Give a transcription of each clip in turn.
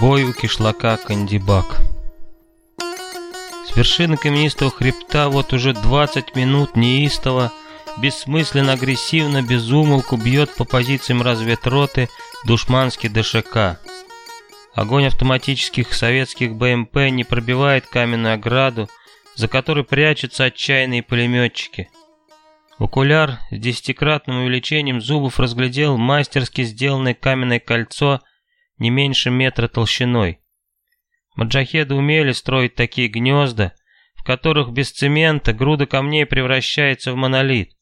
Бой у кишлака Кандибак. С вершины каменистого хребта вот уже 20 минут неистово, бессмысленно, агрессивно, безумолку бьет по позициям разведроты душманский ДШК. Огонь автоматических советских БМП не пробивает каменную ограду, за которой прячутся отчаянные пулеметчики. Окуляр с десятикратным увеличением зубов разглядел мастерски сделанное каменное кольцо – не меньше метра толщиной. Маджахеды умели строить такие гнезда, в которых без цемента груда камней превращается в монолит.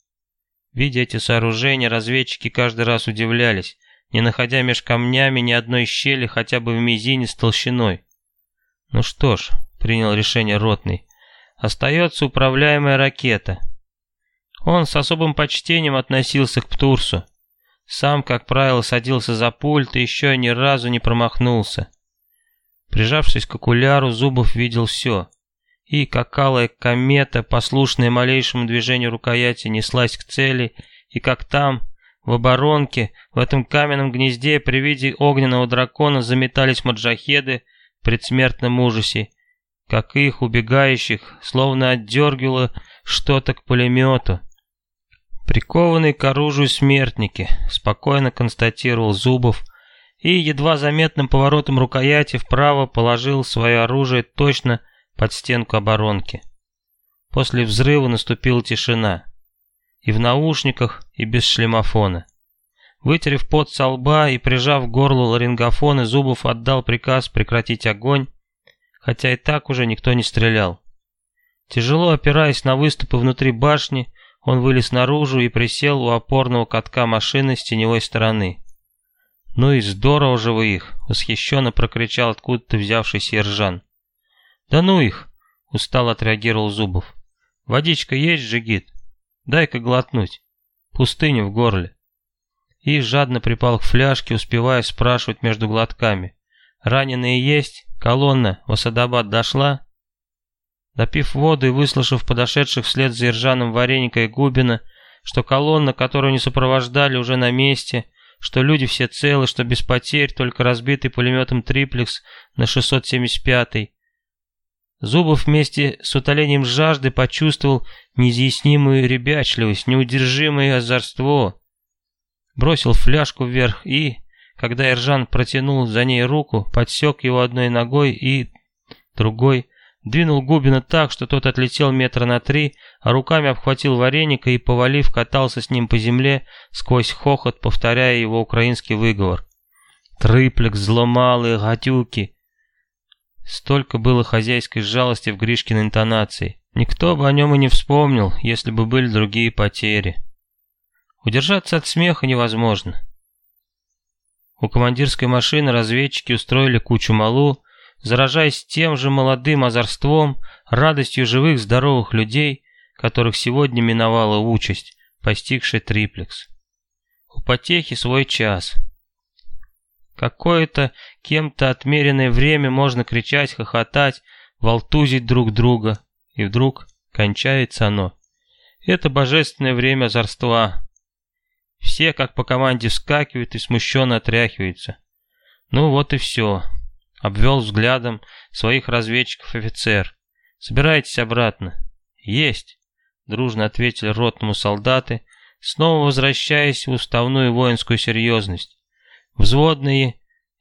Видя эти сооружения, разведчики каждый раз удивлялись, не находя меж камнями ни одной щели хотя бы в мизинец толщиной. Ну что ж, принял решение Ротный, остается управляемая ракета. Он с особым почтением относился к Птурсу. Сам, как правило, садился за пульт и еще ни разу не промахнулся. Прижавшись к окуляру, Зубов видел все. И, как комета, послушная малейшему движению рукояти, неслась к цели, и как там, в оборонке, в этом каменном гнезде, при виде огненного дракона заметались маджахеды в предсмертном ужасе, как их, убегающих, словно отдергивало что-то к пулемету. Прикованные к оружию смертники, спокойно констатировал Зубов и едва заметным поворотом рукояти вправо положил свое оружие точно под стенку оборонки. После взрыва наступила тишина. И в наушниках, и без шлемофона. Вытерев пот со лба и прижав к горлу ларингофона, Зубов отдал приказ прекратить огонь, хотя и так уже никто не стрелял. Тяжело опираясь на выступы внутри башни, он вылез наружу и присел у опорного катка машины с теневой стороны. «Ну и здорово же вы их!» — восхищенно прокричал откуда-то взявшийся Ержан. «Да ну их!» — устало отреагировал Зубов. «Водичка есть, Жигит? Дай-ка глотнуть. Пустыня в горле». И жадно припал к фляжке, успевая спрашивать между глотками. «Раненые есть? Колонна в Асадабад дошла?» Допив воду и выслушав подошедших вслед за Иржаном Вареника и Губина, что колонна, которую не сопровождали, уже на месте, что люди все целы, что без потерь, только разбитый пулеметом триплекс на 675-й. Зубов вместе с утолением жажды почувствовал неизъяснимую ребячливость, неудержимое озорство. Бросил фляжку вверх и, когда Иржан протянул за ней руку, подсек его одной ногой и другой, Двинул Губина так, что тот отлетел метра на три, а руками обхватил вареника и, повалив, катался с ним по земле, сквозь хохот, повторяя его украинский выговор. Трыплекс, зломалые, гатюки. Столько было хозяйской жалости в Гришкиной интонации. Никто бы о нем и не вспомнил, если бы были другие потери. Удержаться от смеха невозможно. У командирской машины разведчики устроили кучу малу, заражаясь тем же молодым озорством, радостью живых здоровых людей, которых сегодня миновала участь, постигшая триплекс. У потехи свой час. Какое-то кем-то отмеренное время можно кричать, хохотать, волтузить друг друга, и вдруг кончается оно. Это божественное время озорства. Все, как по команде, вскакивают и смущенно отряхиваются. Ну вот и все. Обвел взглядом своих разведчиков офицер. «Собирайтесь обратно». «Есть», — дружно ответили ротному солдаты, снова возвращаясь в уставную воинскую серьезность. Взводные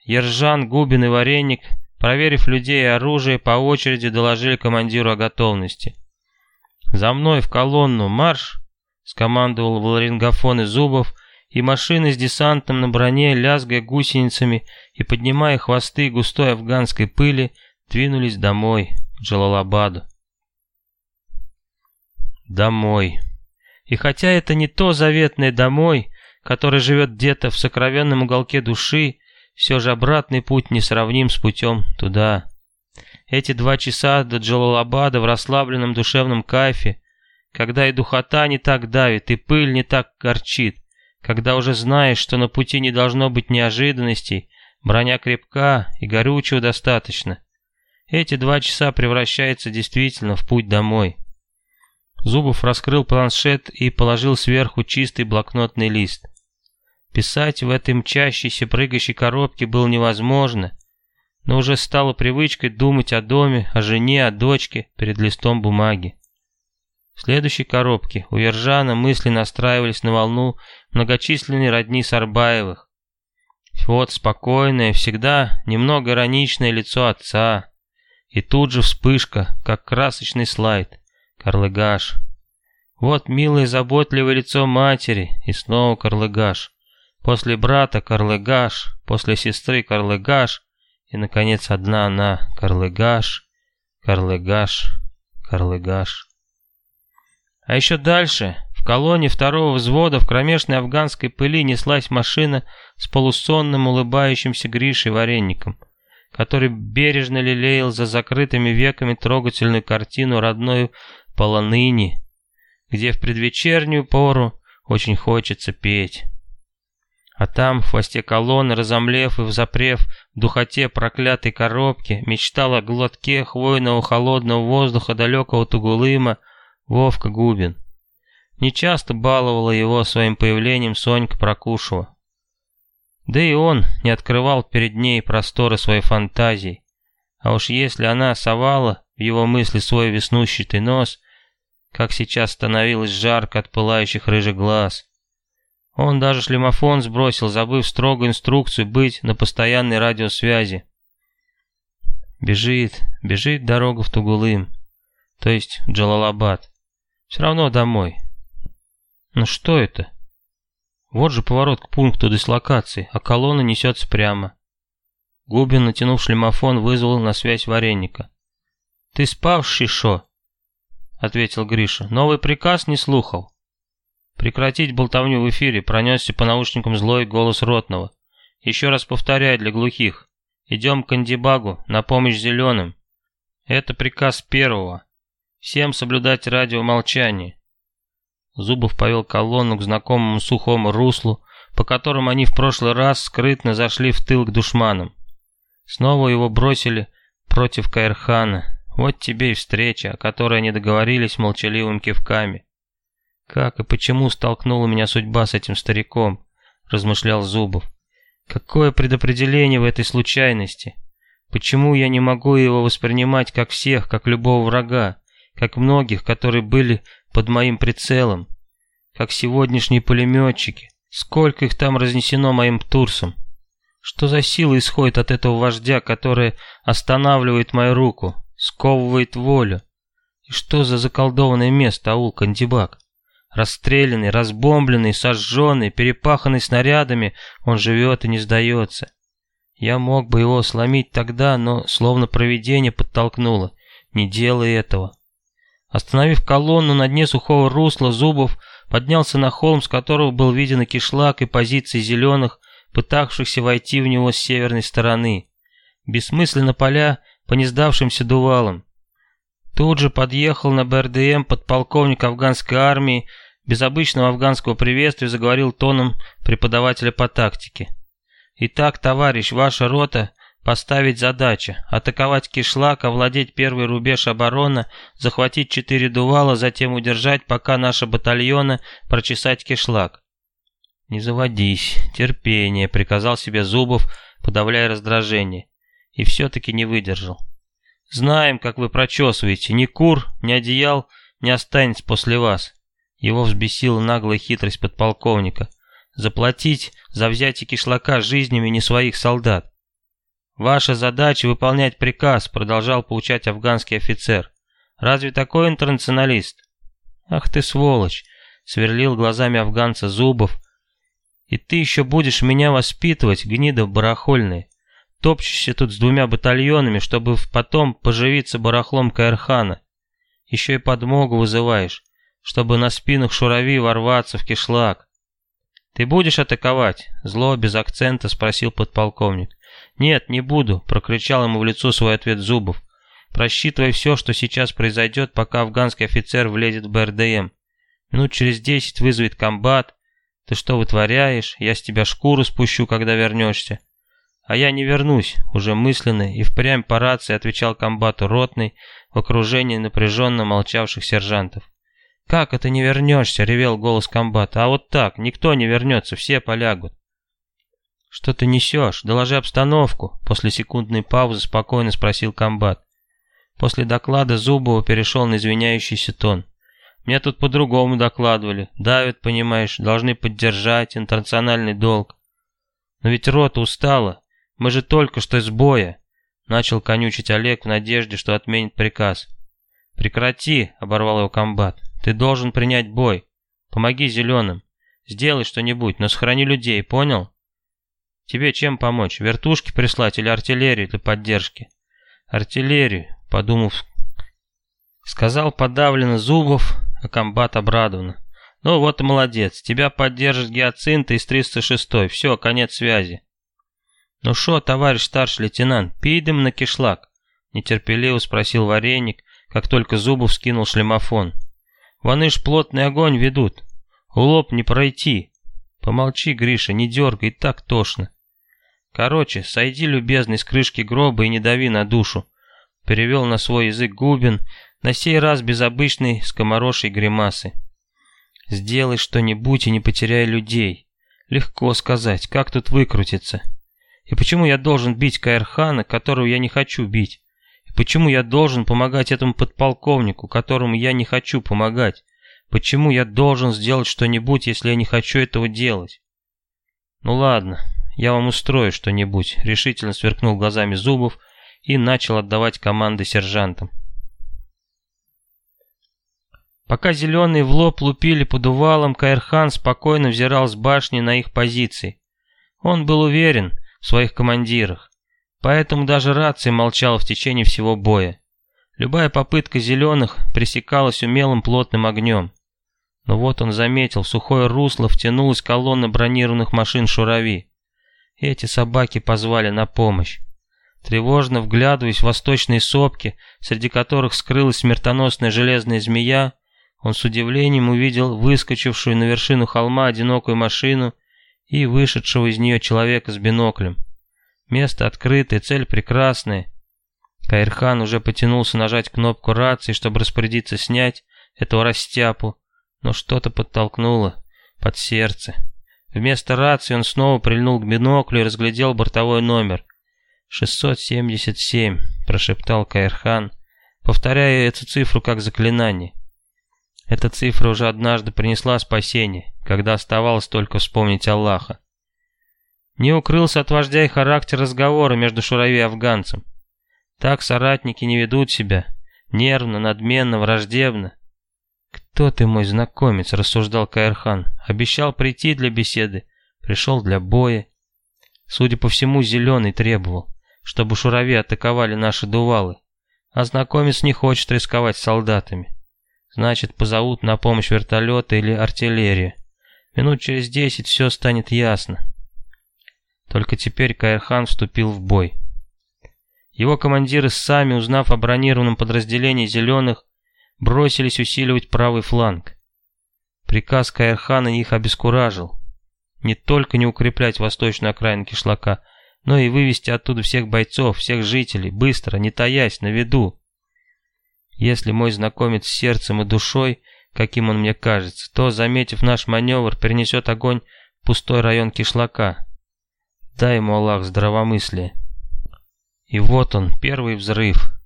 Ержан, Губин и Вареник, проверив людей и оружие, по очереди доложили командиру о готовности. «За мной в колонну, марш!» — скомандовал в ларингофон Зубов, и машины с десантом на броне, лязгая гусеницами и поднимая хвосты густой афганской пыли, двинулись домой, к Джалалабаду. Домой. И хотя это не то заветное домой, которое живет где-то в сокровенном уголке души, все же обратный путь несравним с путем туда. Эти два часа до Джалалабада в расслабленном душевном кайфе, когда и духота не так давит, и пыль не так горчит, когда уже знаешь, что на пути не должно быть неожиданностей, броня крепка и горючего достаточно. Эти два часа превращаются действительно в путь домой. Зубов раскрыл планшет и положил сверху чистый блокнотный лист. Писать в этой мчащейся прыгающей коробке было невозможно. но уже стало привычкой думать о доме, о жене, о дочке перед листом бумаги. Следующей коробке у Ержана мысли настраивались на волну многочисленной родни Сарбаевых. Вот спокойное, всегда немного ироничное лицо отца. И тут же вспышка, как красочный слайд. Карлыгаш. Вот милое заботливое лицо матери, и снова Карлыгаш. После брата Карлыгаш, после сестры Карлыгаш, и, наконец, одна она, Карлыгаш, Карлыгаш, Карлыгаш. А еще дальше, в колонне второго взвода в кромешной афганской пыли неслась машина с полусонным улыбающимся Гришей Вареником, который бережно лелеял за закрытыми веками трогательную картину родной полоныни, где в предвечернюю пору очень хочется петь. А там, в хвосте колонны, разомлев и взапрев в духоте проклятой коробки, мечтал о глотке хвойного холодного воздуха далекого Тугулыма Вовка Губин. Нечасто баловала его своим появлением Сонька Прокушева. Да и он не открывал перед ней просторы своей фантазии. А уж если она совала в его мысли свой веснущатый нос, как сейчас становилось жарко от пылающих рыжих глаз. Он даже шлемофон сбросил, забыв строгую инструкцию быть на постоянной радиосвязи. Бежит, бежит дорога в Тугулым, то есть в Джалалабад. Все равно домой. Ну что это? Вот же поворот к пункту дислокации, а колонна несется прямо. Губин, натянув шлемофон, вызвал на связь вареника. «Ты спавший, шо?» — ответил Гриша. «Новый приказ не слухал». Прекратить болтовню в эфире пронесся по наушникам злой голос Ротного. Еще раз повторяю для глухих. Идем к Андибагу на помощь зеленым. Это приказ первого. Всем соблюдать радиомолчание. Зубов повел колонну к знакомому сухому руслу, по которому они в прошлый раз скрытно зашли в тыл к душманам. Снова его бросили против Каирхана. Вот тебе и встреча, о которой они договорились молчаливым кивками. Как и почему столкнула меня судьба с этим стариком, размышлял Зубов. Какое предопределение в этой случайности? Почему я не могу его воспринимать как всех, как любого врага, как многих, которые были под моим прицелом, как сегодняшние пулеметчики. Сколько их там разнесено моим турсом. Что за сила исходит от этого вождя, которая останавливает мою руку, сковывает волю? И что за заколдованное место аул Кандибак? Расстрелянный, разбомбленный, сожженный, перепаханный снарядами, он живет и не сдается. Я мог бы его сломить тогда, но словно провидение подтолкнуло. Не делай этого. Остановив колонну на дне сухого русла, Зубов поднялся на холм, с которого был виден и кишлак, и позиции зеленых, пытавшихся войти в него с северной стороны. Бессмысленно поля по несдавшимся дувалам. Тут же подъехал на БРДМ подполковник афганской армии, без обычного афганского приветствия заговорил тоном преподавателя по тактике. «Итак, товарищ, ваша рота Поставить задача – атаковать кишлак, овладеть первый рубеж обороны, захватить четыре дувала, затем удержать, пока наши батальоны прочесать кишлак. «Не заводись, терпение», – приказал себе Зубов, подавляя раздражение. И все-таки не выдержал. «Знаем, как вы прочесываете. Ни кур, ни одеял не останется после вас». Его взбесила наглая хитрость подполковника. «Заплатить за взятие кишлака жизнями не своих солдат. «Ваша задача выполнять приказ», — продолжал поучать афганский офицер. «Разве такой интернационалист?» «Ах ты сволочь!» — сверлил глазами афганца Зубов. «И ты еще будешь меня воспитывать, гнида барахольная. Топчешься тут с двумя батальонами, чтобы потом поживиться барахлом Каирхана. Еще и подмогу вызываешь, чтобы на спинах шурави ворваться в кишлак. «Ты будешь атаковать?» — зло без акцента спросил подполковник. «Нет, не буду», — прокричал ему в лицо свой ответ Зубов. «Просчитывай все, что сейчас произойдет, пока афганский офицер влезет в БРДМ. Минут через десять вызовет комбат. Ты что вытворяешь? Я с тебя шкуру спущу, когда вернешься». «А я не вернусь», — уже мысленно и впрямь по рации отвечал комбату ротный в окружении напряженно молчавших сержантов. «Как это не вернешься?» — ревел голос комбата. «А вот так, никто не вернется, все полягут». «Что ты несешь? Доложи обстановку», — после секундной паузы спокойно спросил комбат. После доклада Зубова перешел на извиняющийся тон. «Мне тут по-другому докладывали. Давят, понимаешь, должны поддержать интернациональный долг. Но ведь рота устала. Мы же только что из боя», — начал конючить Олег в надежде, что отменит приказ. «Прекрати», — оборвал его комбат. «Ты должен принять бой. Помоги зеленым. Сделай что-нибудь, но сохрани людей, понял?» Тебе чем помочь? Вертушки прислать или артиллерию для поддержки? Артиллерию, подумав, сказал подавленно Зубов, а комбат обрадованно. Ну вот и молодец, тебя поддержит гиацинта из 306-й, все, конец связи. Ну шо, товарищ старший лейтенант, пидем на кишлак? Нетерпеливо спросил Вареник, как только Зубов скинул шлемофон. Вон ишь плотный огонь ведут, улоб не пройти. Помолчи, Гриша, не дергай, так тошно. Короче, сойди, любезный, с крышки гроба и не дави на душу. Перевел на свой язык Губин, на сей раз без обычной скоморошей гримасы. Сделай что-нибудь и не потеряй людей. Легко сказать, как тут выкрутиться. И почему я должен бить Каирхана, которого я не хочу бить? И почему я должен помогать этому подполковнику, которому я не хочу помогать? Почему я должен сделать что-нибудь, если я не хочу этого делать? Ну ладно, я вам устрою что-нибудь», — решительно сверкнул глазами Зубов и начал отдавать команды сержантам. Пока зеленые в лоб лупили под увалом, Каирхан спокойно взирал с башни на их позиции. Он был уверен в своих командирах, поэтому даже рация молчала в течение всего боя. Любая попытка зеленых пресекалась умелым плотным огнем. Но вот он заметил, сухое русло втянулась колонна бронированных машин «Шурави». Эти собаки позвали на помощь. Тревожно вглядываясь в восточные сопки, среди которых скрылась смертоносная железная змея, он с удивлением увидел выскочившую на вершину холма одинокую машину и вышедшего из нее человека с биноклем. Место открытое, цель прекрасная. Каирхан уже потянулся нажать кнопку рации, чтобы распорядиться снять этого растяпу, но что-то подтолкнуло под сердце. Вместо рации он снова прильнул к биноклю и разглядел бортовой номер. «677», — прошептал Каирхан, повторяя эту цифру как заклинание. Эта цифра уже однажды принесла спасение, когда оставалось только вспомнить Аллаха. Не укрылся от вождя и характер разговора между Шурави и афганцем. Так соратники не ведут себя, нервно, надменно, враждебно. «Кто ты, мой знакомец?» – рассуждал Каирхан. «Обещал прийти для беседы, пришел для боя. Судя по всему, Зеленый требовал, чтобы шурави атаковали наши дувалы, а знакомец не хочет рисковать солдатами. Значит, позовут на помощь вертолеты или артиллерию. Минут через десять все станет ясно». Только теперь Каирхан вступил в бой. Его командиры сами, узнав о бронированном подразделении «Зеленых», бросились усиливать правый фланг. Приказ Каирхана их обескуражил. Не только не укреплять восточную окраину кишлака, но и вывести оттуда всех бойцов, всех жителей, быстро, не таясь, на виду. Если мой знакомец с сердцем и душой, каким он мне кажется, то, заметив наш маневр, перенесет огонь в пустой район кишлака. Дай ему Аллах здравомыслие. И вот он, первый взрыв.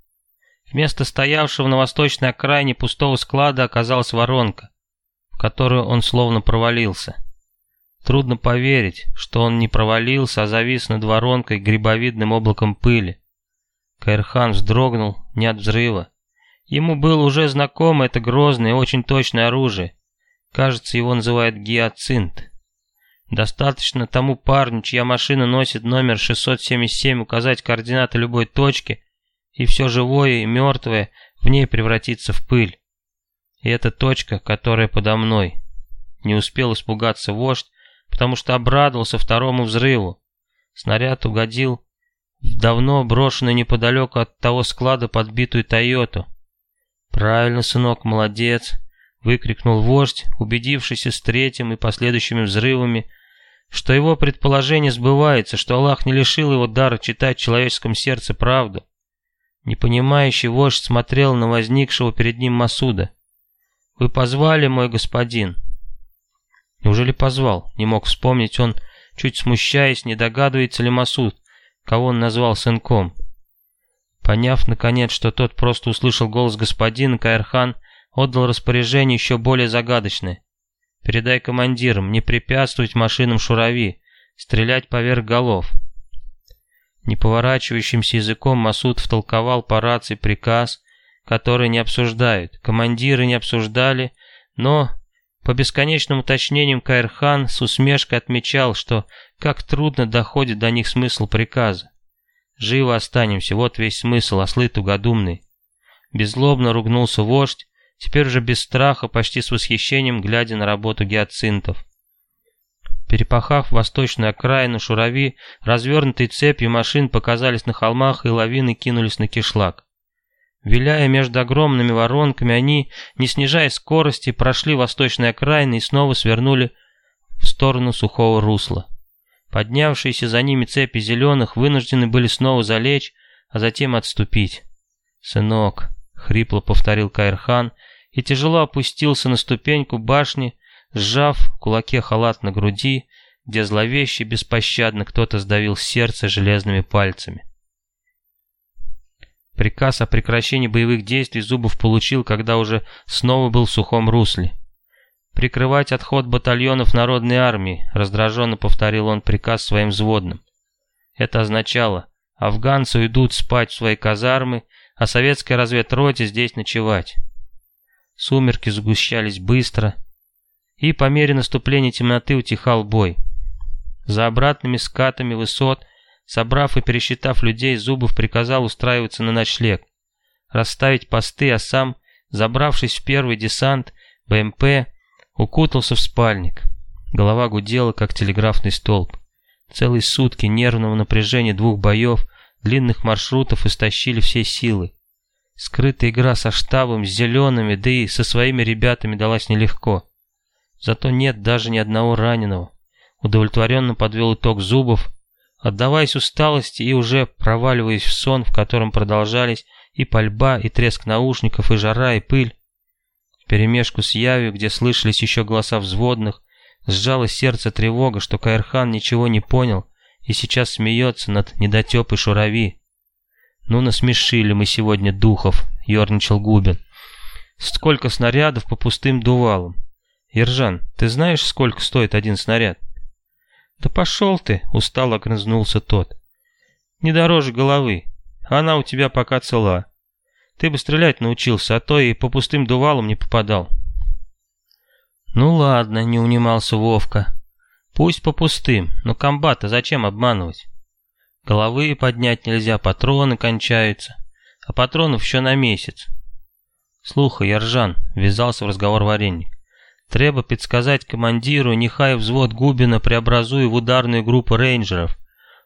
Вместо стоявшего на восточной окраине пустого склада оказалась воронка, в которую он словно провалился. Трудно поверить, что он не провалился, а завис над воронкой грибовидным облаком пыли. Каирхан вздрогнул не от взрыва. Ему было уже знакомо это грозное и очень точное оружие. Кажется, его называют гиацинт. Достаточно тому парню, чья машина носит номер 677, указать координаты любой точки, и все живое и мертвое в ней превратится в пыль. И эта точка, которая подо мной. Не успел испугаться вождь, потому что обрадовался второму взрыву. Снаряд угодил в давно брошенную неподалеку от того склада подбитую Тойоту. «Правильно, сынок, молодец!» — выкрикнул вождь, убедившийся с третьим и последующими взрывами, что его предположение сбывается, что Аллах не лишил его дара читать в человеческом сердце правду. Непонимающий вождь смотрел на возникшего перед ним Масуда. «Вы позвали, мой господин?» Неужели позвал? Не мог вспомнить он, чуть смущаясь, не догадывается ли Масуд, кого он назвал сынком. Поняв, наконец, что тот просто услышал голос господина, Каирхан отдал распоряжение еще более загадочное. «Передай командирам, не препятствовать машинам Шурави, стрелять поверх голов». Не поворачивающимся языком Масуд втолковал по рации приказ, который не обсуждают. Командиры не обсуждали, но по бесконечным уточнениям Каирхан с усмешкой отмечал, что как трудно доходит до них смысл приказа. Живо останемся, вот весь смысл, ослы тугодумные. Беззлобно ругнулся вождь, теперь уже без страха, почти с восхищением, глядя на работу гиацинтов. Перепахав восточную окраину Шурави, развернутые цепью машин показались на холмах и лавины кинулись на кишлак. Виляя между огромными воронками, они, не снижая скорости, прошли восточные окраины и снова свернули в сторону сухого русла. Поднявшиеся за ними цепи зеленых вынуждены были снова залечь, а затем отступить. «Сынок», — хрипло повторил Каирхан и тяжело опустился на ступеньку башни, сжав в кулаке халат на груди, где зловеще беспощадно кто-то сдавил сердце железными пальцами. Приказ о прекращении боевых действий Зубов получил, когда уже снова был в сухом русле. «Прикрывать отход батальонов народной армии», — раздраженно повторил он приказ своим взводным. Это означало, афганцы уйдут спать в свои казармы, а советская разведроте здесь ночевать. Сумерки сгущались быстро, и по мере наступления темноты утихал бой. За обратными скатами высот, собрав и пересчитав людей, Зубов приказал устраиваться на ночлег, расставить посты, а сам, забравшись в первый десант, БМП, Укутался в спальник. Голова гудела, как телеграфный столб. Целые сутки нервного напряжения двух боев, длинных маршрутов истощили все силы. Скрытая игра со штабом, с зелеными, да и со своими ребятами далась нелегко. Зато нет даже ни одного раненого. Удовлетворенно подвел итог зубов, отдаваясь усталости и уже проваливаясь в сон, в котором продолжались и пальба, и треск наушников, и жара, и пыль перемешку с явью, где слышались еще голоса взводных, сжалось сердце тревога, что Каирхан ничего не понял и сейчас смеется над недотепой Шурави. «Ну, насмешили мы сегодня духов», — ерничал Губин. «Сколько снарядов по пустым дувалам? Ержан, ты знаешь, сколько стоит один снаряд?» «Да пошел ты!» — устало огрызнулся тот. «Не дороже головы. Она у тебя пока цела. Ты бы стрелять научился, а то и по пустым дувалам не попадал. Ну ладно, не унимался Вовка. Пусть по пустым, но комбата зачем обманывать? Головы поднять нельзя, патроны кончаются, а патронов еще на месяц. Слухай, Яржан, ввязался в разговор вареник. Треба подсказать командиру, нехай взвод Губина преобразує в ударную группу рейнджеров.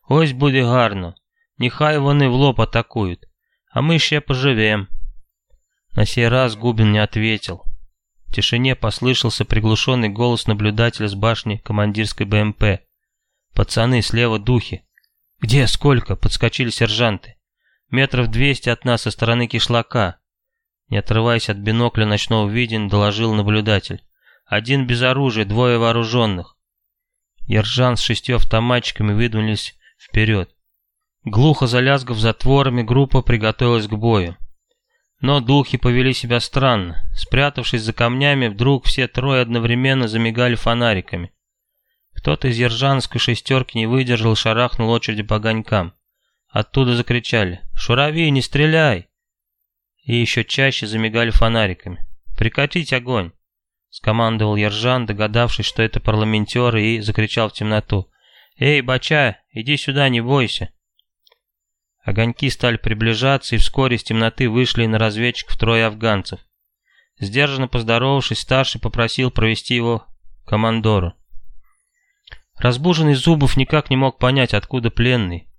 Ось буде гарно. Нехай вони в лоб атакуют а мы еще поживем». На сей раз Губин не ответил. В тишине послышался приглушенный голос наблюдателя с башни командирской БМП. «Пацаны, слева духи!» «Где? Сколько?» — подскочили сержанты. «Метров двести от нас со стороны кишлака». Не отрываясь от бинокля ночного видения, доложил наблюдатель. «Один без оружия, двое вооруженных». Ержан с шестью автоматчиками выдвинулись вперед. Глухо залязгав затворами, группа приготовилась к бою. Но духи повели себя странно. Спрятавшись за камнями, вдруг все трое одновременно замигали фонариками. Кто-то из ержанской шестерки не выдержал шарахнул очереди по огонькам. Оттуда закричали «Шурави, не стреляй!» И еще чаще замигали фонариками. «Прекратить огонь!» Скомандовал Ержан, догадавшись, что это парламентеры, и закричал в темноту. «Эй, бача, иди сюда, не бойся!» Огоньки стали приближаться, и вскоре из темноты вышли на разведчиков трое афганцев. Сдержанно поздоровавшись, старший попросил провести его командору. Разбуженный Зубов никак не мог понять, откуда пленный.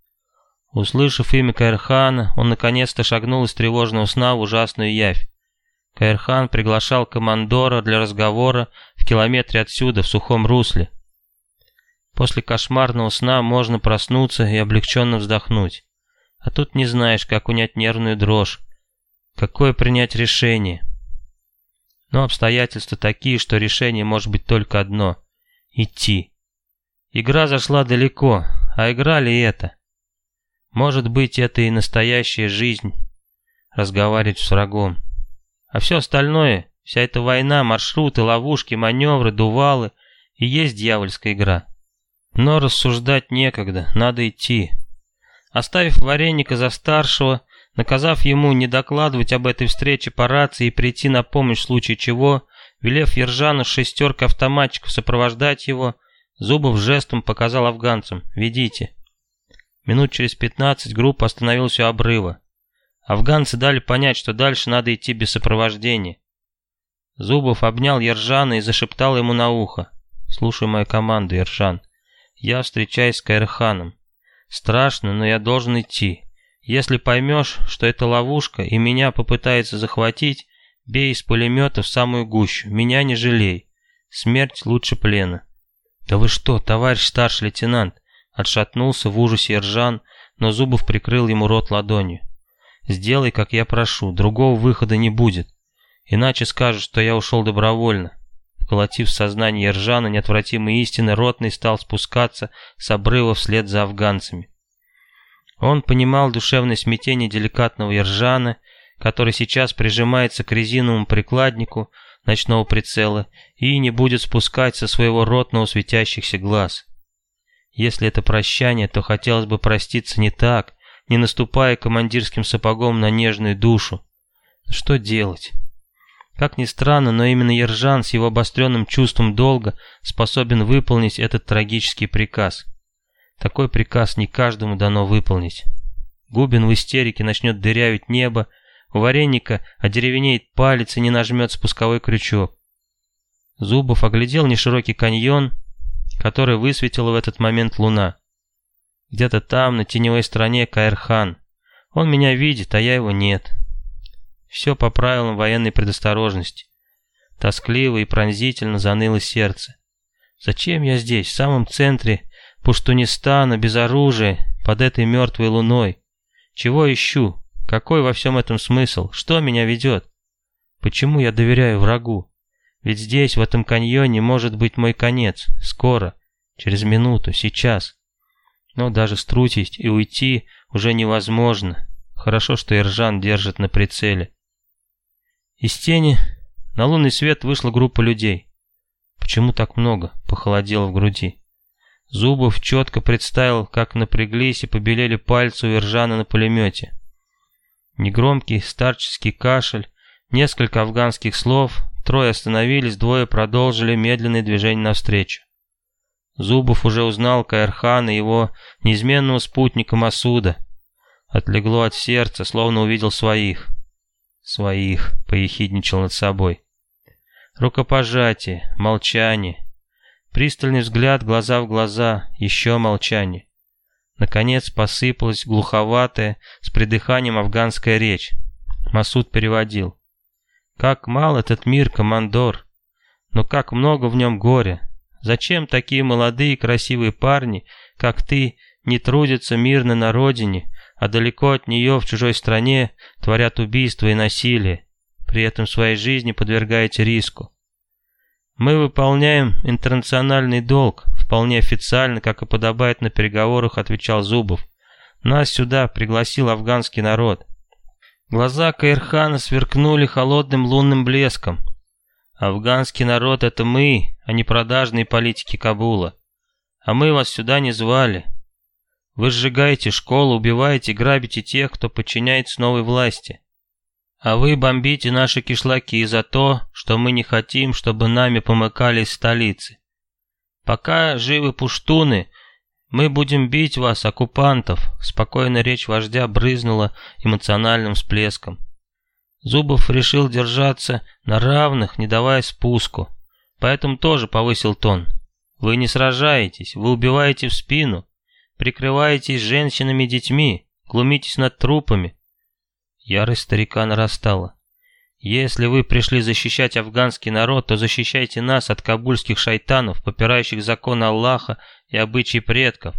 Услышав имя Каирхана, он наконец-то шагнул из тревожного сна в ужасную явь. Каирхан приглашал командора для разговора в километре отсюда, в сухом русле. После кошмарного сна можно проснуться и облегченно вздохнуть. А тут не знаешь, как унять нервную дрожь, какое принять решение. Но обстоятельства такие, что решение может быть только одно — идти. Игра зашла далеко, а игра ли это? Может быть, это и настоящая жизнь, разговаривать с врагом. А все остальное, вся эта война, маршруты, ловушки, маневры, дувалы, и есть дьявольская игра. Но рассуждать некогда, надо идти. Оставив вареника за старшего, наказав ему не докладывать об этой встрече по рации и прийти на помощь в случае чего, велев Ержану с шестеркой автоматчиков сопровождать его, Зубов жестом показал афганцам «Ведите». Минут через пятнадцать группа остановилась у обрыва. Афганцы дали понять, что дальше надо идти без сопровождения. Зубов обнял Ержана и зашептал ему на ухо. «Слушай мою команду, Ержан. Я встречаюсь с Кайрханом. Страшно, но я должен идти. Если поймешь, что это ловушка и меня попытается захватить, бей из пулемета в самую гущу. Меня не жалей. Смерть лучше плена». «Да вы что, товарищ старший лейтенант?» Отшатнулся в ужасе Ржан, но Зубов прикрыл ему рот ладонью. «Сделай, как я прошу, другого выхода не будет. Иначе скажут, что я ушел добровольно». Вколотив в сознание Ржана неотвратимой истины, Ротный стал спускаться с обрыва вслед за афганцами. Он понимал душевное смятение деликатного Ержана, который сейчас прижимается к резиновому прикладнику, ночного прицела и не будет спускать со своего ротного светящихся глаз. Если это прощание, то хотелось бы проститься не так, не наступая командирским сапогом на нежную душу. Что делать? Как ни странно, но именно Ержан с его обостренным чувством долга способен выполнить этот трагический приказ. Такой приказ не каждому дано выполнить. Губин в истерике начнет дырявить небо, у вареника одеревенеет палец и не нажмет спусковой крючок. Зубов оглядел неширокий каньон, который высветила в этот момент луна. Где-то там, на теневой стороне, Каирхан. Он меня видит, а я его нет. Все по правилам военной предосторожности. Тоскливо и пронзительно заныло сердце. Зачем я здесь, в самом центре Пуштунистана, без оружия, под этой мертвой луной? Чего ищу? Какой во всем этом смысл? Что меня ведет? Почему я доверяю врагу? Ведь здесь, в этом каньоне, может быть мой конец. Скоро. Через минуту. Сейчас. Но даже струсить и уйти уже невозможно. Хорошо, что Иржан держит на прицеле. Из тени на лунный свет вышла группа людей. Почему так много? Похолодело в груди. Зубов четко представил, как напряглись и побелели пальцы у Иржана на пулемете. Негромкий старческий кашель, несколько афганских слов, трое остановились, двое продолжили медленное движение навстречу. Зубов уже узнал Каирхана его неизменного спутника Масуда. Отлегло от сердца, словно увидел своих. Своих, поехидничал над собой. Рукопожатие, молчание. Пристальный взгляд, глаза в глаза, еще молчание. Наконец посыпалась глуховатая, с придыханием афганская речь. Масуд переводил. «Как мал этот мир, командор! Но как много в нем горя! Зачем такие молодые красивые парни, как ты, не трудятся мирно на родине, а далеко от нее, в чужой стране, творят убийства и насилие, при этом своей жизни подвергаете риску? Мы выполняем интернациональный долг, вполне официально, как и подобает на переговорах, отвечал Зубов. Нас сюда пригласил афганский народ. Глаза Каирхана сверкнули холодным лунным блеском. Афганский народ — это мы, а не продажные политики Кабула. А мы вас сюда не звали. Вы сжигаете школу, убиваете, грабите тех, кто подчиняется новой власти. А вы бомбите наши кишлаки за то, что мы не хотим, чтобы нами помыкали из столицы. Пока живы пуштуны, мы будем бить вас, оккупантов. Спокойная речь вождя брызнула эмоциональным всплеском. Зубов решил держаться на равных, не давая спуску. Поэтому тоже повысил тон. Вы не сражаетесь, вы убиваете в спину, прикрываетесь женщинами и детьми, глумитесь над трупами. Ярость старика нарастала. Если вы пришли защищать афганский народ, то защищайте нас от кабульских шайтанов, попирающих закон Аллаха и обычаи предков.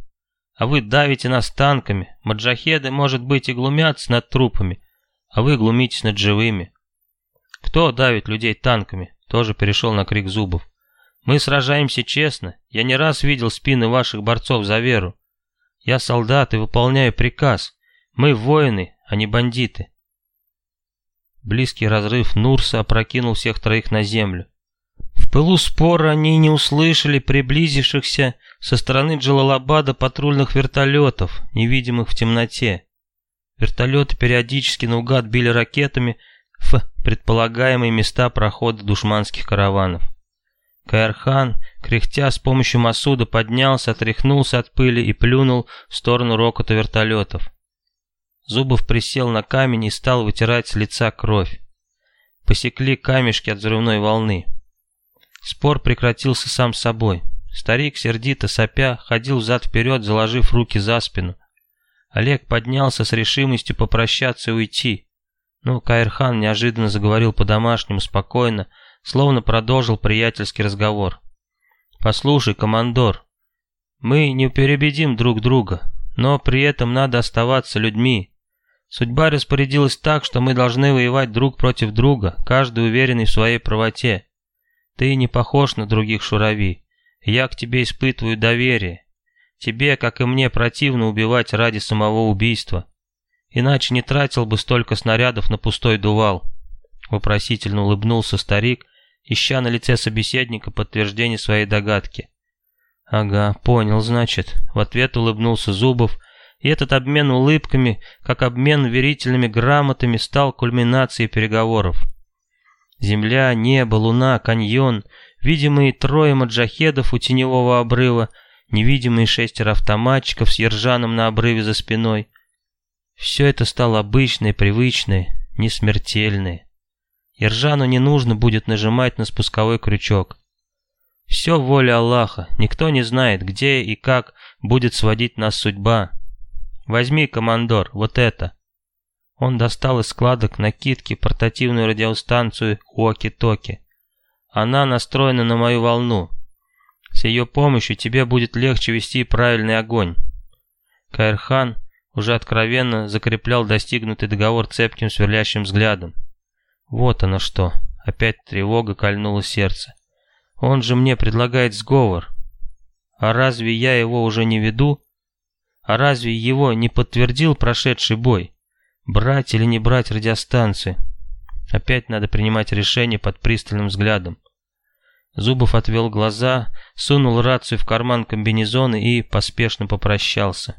А вы давите нас танками. Маджахеды, может быть, и глумятся над трупами, а вы глумитесь над живыми. Кто давит людей танками? Тоже перешел на крик зубов. Мы сражаемся честно. Я не раз видел спины ваших борцов за веру. Я солдат и выполняю приказ. Мы воины, а не бандиты. Близкий разрыв Нурса опрокинул всех троих на землю. В пылу спора они не услышали приблизившихся со стороны Джалалабада патрульных вертолетов, невидимых в темноте. Вертолеты периодически наугад били ракетами в предполагаемые места прохода душманских караванов. Каэрхан, кряхтя с помощью Масуда, поднялся, отряхнулся от пыли и плюнул в сторону рокота вертолетов. Зубов присел на камень и стал вытирать с лица кровь. Посекли камешки от взрывной волны. Спор прекратился сам собой. Старик, сердито сопя, ходил взад-вперед, заложив руки за спину. Олег поднялся с решимостью попрощаться и уйти. Но Каирхан неожиданно заговорил по-домашнему, спокойно, словно продолжил приятельский разговор. «Послушай, командор, мы не перебедим друг друга, но при этом надо оставаться людьми. Судьба распорядилась так, что мы должны воевать друг против друга, каждый уверенный в своей правоте. Ты не похож на других шурави, я к тебе испытываю доверие. Тебе, как и мне, противно убивать ради самого убийства. Иначе не тратил бы столько снарядов на пустой дувал. Вопросительно улыбнулся старик, ища на лице собеседника подтверждение своей догадки. «Ага, понял, значит». В ответ улыбнулся Зубов, и этот обмен улыбками, как обмен верительными грамотами, стал кульминацией переговоров. Земля, небо, луна, каньон, видимые трое маджахедов у теневого обрыва, невидимые шестеро автоматчиков с ержаном на обрыве за спиной. Все это стало обычное, привычное, несмертельное. Ержану не нужно будет нажимать на спусковой крючок. Все воля Аллаха, никто не знает, где и как будет сводить нас судьба. Возьми, командор, вот это. Он достал из складок накидки портативную радиостанцию Уоки-Токи. Она настроена на мою волну. С ее помощью тебе будет легче вести правильный огонь. Каирхан уже откровенно закреплял достигнутый договор цепким сверлящим взглядом. Вот оно что. Опять тревога кольнула сердце. Он же мне предлагает сговор. А разве я его уже не веду? А разве его не подтвердил прошедший бой? Брать или не брать радиостанцию? Опять надо принимать решение под пристальным взглядом. Зубов отвел глаза, сунул рацию в карман комбинезона и поспешно попрощался.